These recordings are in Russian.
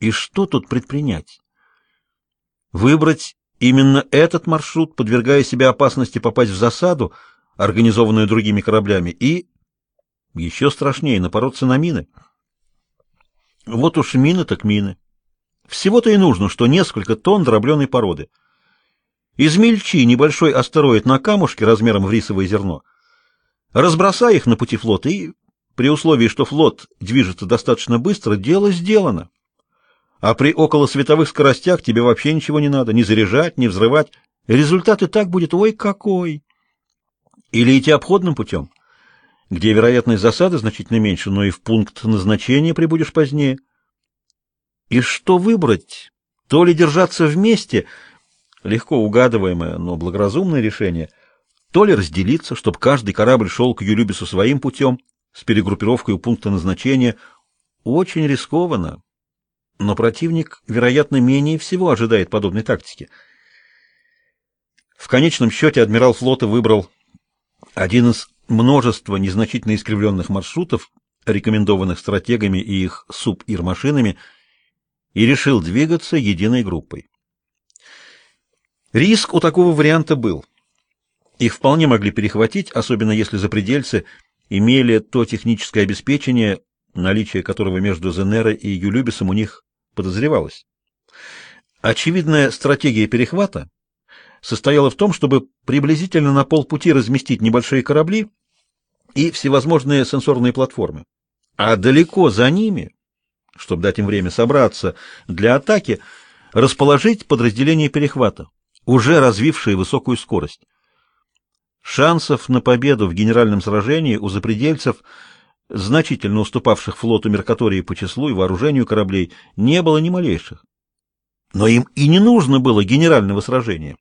И что тут предпринять? Выбрать именно этот маршрут, подвергая себя опасности попасть в засаду, организованную другими кораблями, и, еще страшнее, напороться на мины. Вот уж мины так мины. Всего-то и нужно, что несколько тонн дробленой породы. Измельчи небольшой астероид на камушке размером в рисовое зерно, разбросай их на пути флота, и при условии, что флот движется достаточно быстро, дело сделано. А при околосветовых скоростях тебе вообще ничего не надо, ни заряжать, ни взрывать. Результат и так будет ой какой. Или идти обходным путем, где вероятность засады значительно меньше, но и в пункт назначения прибудешь позднее. И что выбрать? То ли держаться вместе, легко угадываемое, но благоразумное решение, то ли разделиться, чтобы каждый корабль шел к Юлюбису своим путем, с перегруппировкой у пункта назначения. Очень рискованно, но противник, вероятно, менее всего ожидает подобной тактики. В конечном счете адмирал флота выбрал один из множества незначительно искривленных маршрутов, рекомендованных стратегами и их суб-ир-машинами, и решил двигаться единой группой. Риск у такого варианта был. Их вполне могли перехватить, особенно если запредельцы имели то техническое обеспечение, наличие которого между Зенера и Юлюбисом у них подозревалось. Очевидная стратегия перехвата состояла в том, чтобы приблизительно на полпути разместить небольшие корабли и всевозможные сенсорные платформы, а далеко за ними, чтобы дать им время собраться для атаки, расположить подразделения перехвата, уже развившие высокую скорость. Шансов на победу в генеральном сражении у запредельцев – значительно уступавших флоту Меркатории по числу и вооружению кораблей, не было ни малейших. Но им и не нужно было генерального сражения.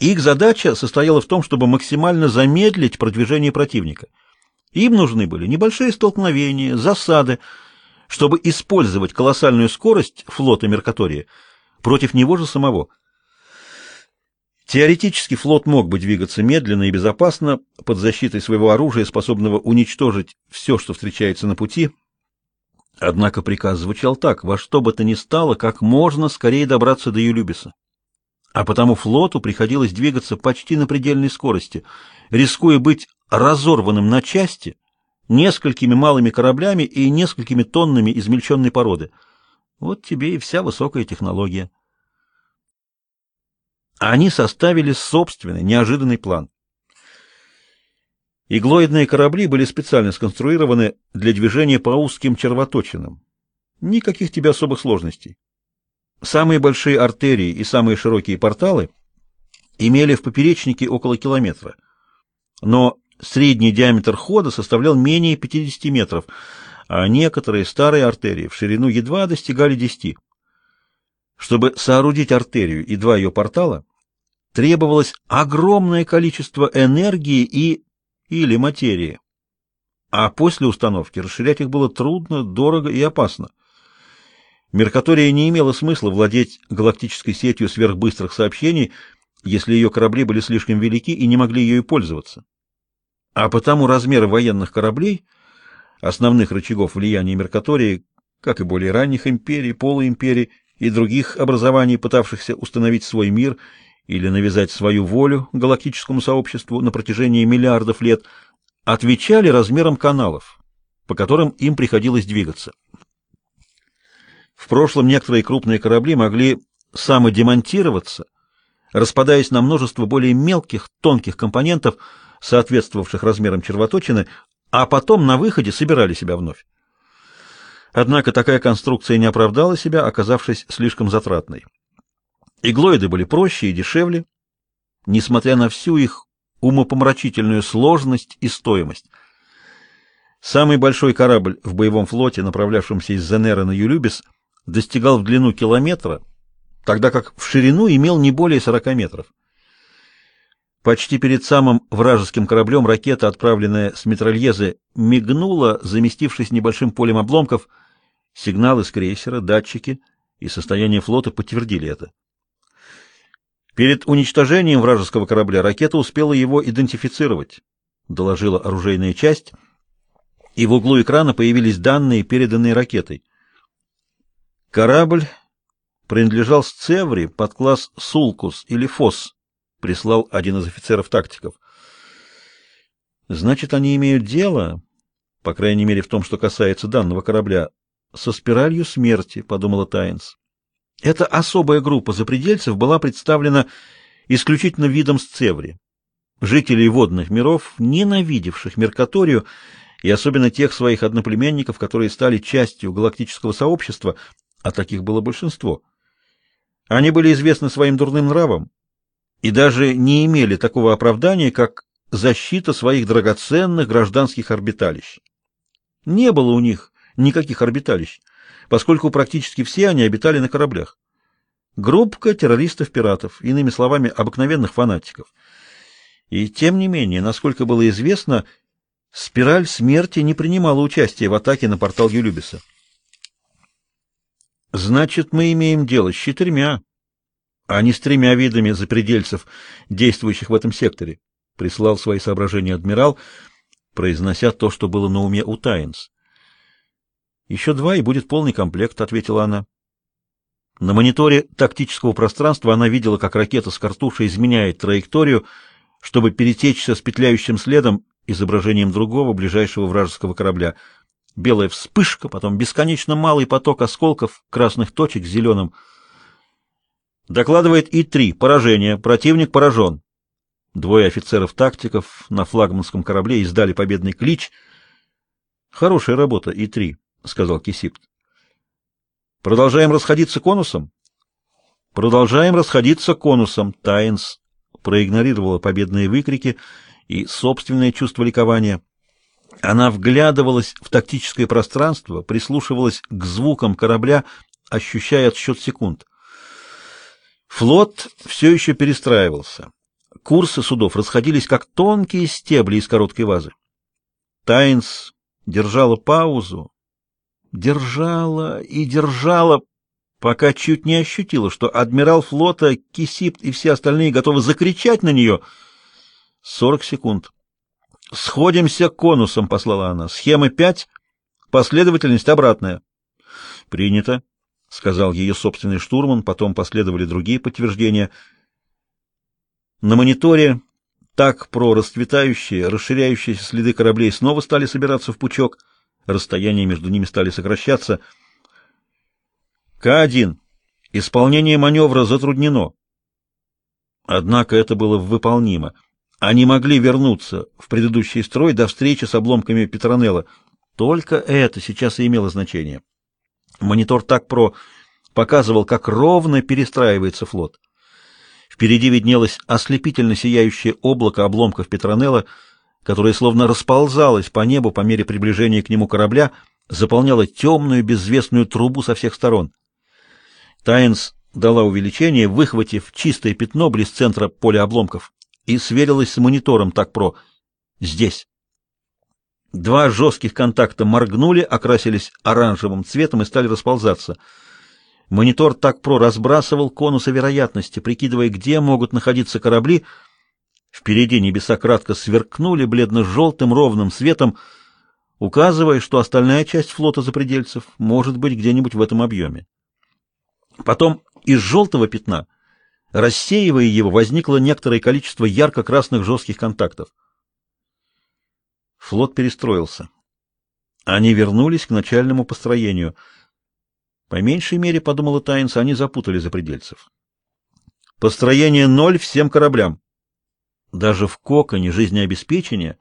Их задача состояла в том, чтобы максимально замедлить продвижение противника. Им нужны были небольшие столкновения, засады, чтобы использовать колоссальную скорость флота Меркатории против него же самого – Теоретически флот мог бы двигаться медленно и безопасно под защитой своего оружия, способного уничтожить все, что встречается на пути. Однако приказ звучал так: во что бы то ни стало, как можно скорее добраться до Юлюбиса. А потому флоту приходилось двигаться почти на предельной скорости, рискуя быть разорванным на части несколькими малыми кораблями и несколькими тоннами измельченной породы. Вот тебе и вся высокая технология. Они составили собственный, неожиданный план. Иглоидные корабли были специально сконструированы для движения по узким червоточинам. Никаких тебе особых сложностей. Самые большие артерии и самые широкие порталы имели в поперечнике около километра. Но средний диаметр хода составлял менее 50 метров, а некоторые старые артерии в ширину едва достигали 10. Чтобы соорудить артерию и два ее портала, требовалось огромное количество энергии и или материи. А после установки расширять их было трудно, дорого и опасно. Меркатория не имела смысла владеть галактической сетью сверхбыстрых сообщений, если ее корабли были слишком велики и не могли ею пользоваться. А потому размеры военных кораблей, основных рычагов влияния Меркатории, как и более ранних империй, полуимперий и других образований, пытавшихся установить свой мир или навязать свою волю галактическому сообществу на протяжении миллиардов лет, отвечали размером каналов, по которым им приходилось двигаться. В прошлом некоторые крупные корабли могли самодемонтироваться, распадаясь на множество более мелких, тонких компонентов, соответствовавших размерам червоточины, а потом на выходе собирали себя вновь. Однако такая конструкция не оправдала себя, оказавшись слишком затратной. Иглоиды были проще и дешевле, несмотря на всю их умопомрачительную сложность и стоимость. Самый большой корабль в боевом флоте, направлявшемся из Зенера на Юлюбис, достигал в длину километра, тогда как в ширину имел не более 40 метров. Почти перед самым вражеским кораблем ракета, отправленная с Метрольезы, мигнула, заместившись небольшим полем обломков. Сигналы с крейсера, датчики и состояние флота подтвердили это. Перед уничтожением вражеского корабля ракета успела его идентифицировать, доложила оружейная часть, и в углу экрана появились данные, переданные ракетой. Корабль принадлежал Сцеври под класс Сулкус или Фос, прислал один из офицеров-тактиков. Значит, они имеют дело, по крайней мере в том, что касается данного корабля, со спиралью смерти, подумала Тайнс. Эта особая группа запредельцев была представлена исключительно видом Сцеври, жителей водных миров, ненавидевших Меркаторию и особенно тех своих одноплеменников, которые стали частью галактического сообщества, а таких было большинство. Они были известны своим дурным нравом и даже не имели такого оправдания, как защита своих драгоценных гражданских орбиталищ. Не было у них никаких орбиталищ, поскольку практически все они обитали на кораблях. Группка террористов-пиратов, иными словами, обыкновенных фанатиков. И тем не менее, насколько было известно, спираль смерти не принимала участия в атаке на портал Юлюбиса. Значит, мы имеем дело с четырьмя, а не с тремя видами запредельцев, действующих в этом секторе, прислал свои соображения адмирал, произнося то, что было на уме у Тайнс. Еще два и будет полный комплект, ответила она. На мониторе тактического пространства она видела, как ракета с картушей изменяет траекторию, чтобы перетечься с петляющим следом изображением другого ближайшего вражеского корабля. Белая вспышка, потом бесконечно малый поток осколков, красных точек с зеленым. Докладывает И-3. Поражение. Противник поражен. Двое офицеров-тактиков на флагманском корабле издали победный клич. Хорошая работа, И-3. — сказал Кисипт. «Продолжаем расходиться конусом?» «Продолжаем расходиться конусом», — Тайнс проигнорировала победные выкрики и собственное чувство ликования. Она вглядывалась в тактическое пространство, прислушивалась к звукам корабля, ощущая отсчет секунд. Флот все еще перестраивался. Курсы судов расходились, как тонкие стебли из короткой вазы. Тайнс держала паузу, держала и держала, пока чуть не ощутила, что адмирал флота, Кисипт и все остальные готовы закричать на нее. Сорок секунд. «Сходимся конусом», — послала она. «Схемы пять, последовательность обратная». «Принято», — сказал ее собственный штурман, потом последовали другие подтверждения. На мониторе так про расцветающие, расширяющиеся следы кораблей снова стали собираться в пучок — расстояния между ними стали сокращаться. К-1. Исполнение маневра затруднено. Однако это было выполнимо. Они могли вернуться в предыдущий строй до встречи с обломками Петронелла. Только это сейчас и имело значение. Монитор ТАК-ПРО показывал, как ровно перестраивается флот. Впереди виднелось ослепительно сияющее облако обломков Петронелла, которая словно расползалась по небу по мере приближения к нему корабля, заполняла темную безвестную трубу со всех сторон. Тайнс дала увеличение, выхватив чистое пятно близ центра поля обломков, и сверилась с монитором ТАК-ПРО. Здесь. Два жестких контакта моргнули, окрасились оранжевым цветом и стали расползаться. Монитор ТАК-ПРО разбрасывал конусы вероятности, прикидывая, где могут находиться корабли, Впереди небеса кратко сверкнули бледно-желтым ровным светом, указывая, что остальная часть флота запредельцев может быть где-нибудь в этом объеме. Потом из желтого пятна, рассеивая его, возникло некоторое количество ярко-красных жестких контактов. Флот перестроился. Они вернулись к начальному построению. По меньшей мере, подумала Тайнс, они запутали запредельцев. Построение ноль всем кораблям. Даже в коконе жизнеобеспечения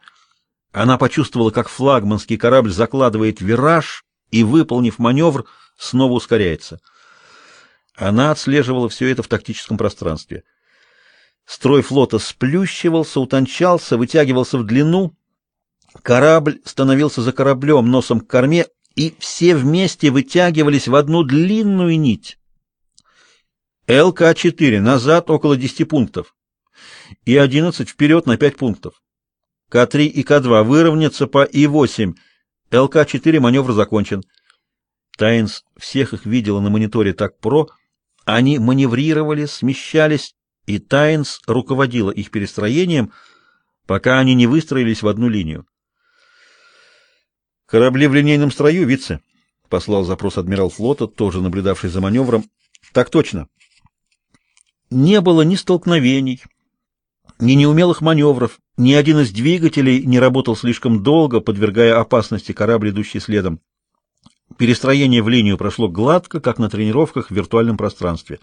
она почувствовала, как флагманский корабль закладывает вираж и, выполнив маневр, снова ускоряется. Она отслеживала все это в тактическом пространстве. Строй флота сплющивался, утончался, вытягивался в длину. Корабль становился за кораблем, носом к корме, и все вместе вытягивались в одну длинную нить. ЛК-4 назад около 10 пунктов и 11 вперед на 5 пунктов. К3 и К2 выровняться по И8. ЛК-4 маневр закончен. Тайнс всех их видела на мониторе ТАК-ПРО. Они маневрировали, смещались, и Тайнс руководила их перестроением, пока они не выстроились в одну линию. Корабли в линейном строю, вице. послал запрос адмирал флота, тоже наблюдавший за маневром. Так точно. Не было ни столкновений, ни неумелых маневров, ни один из двигателей не работал слишком долго, подвергая опасности корабль, идущий следом. Перестроение в линию прошло гладко, как на тренировках в виртуальном пространстве.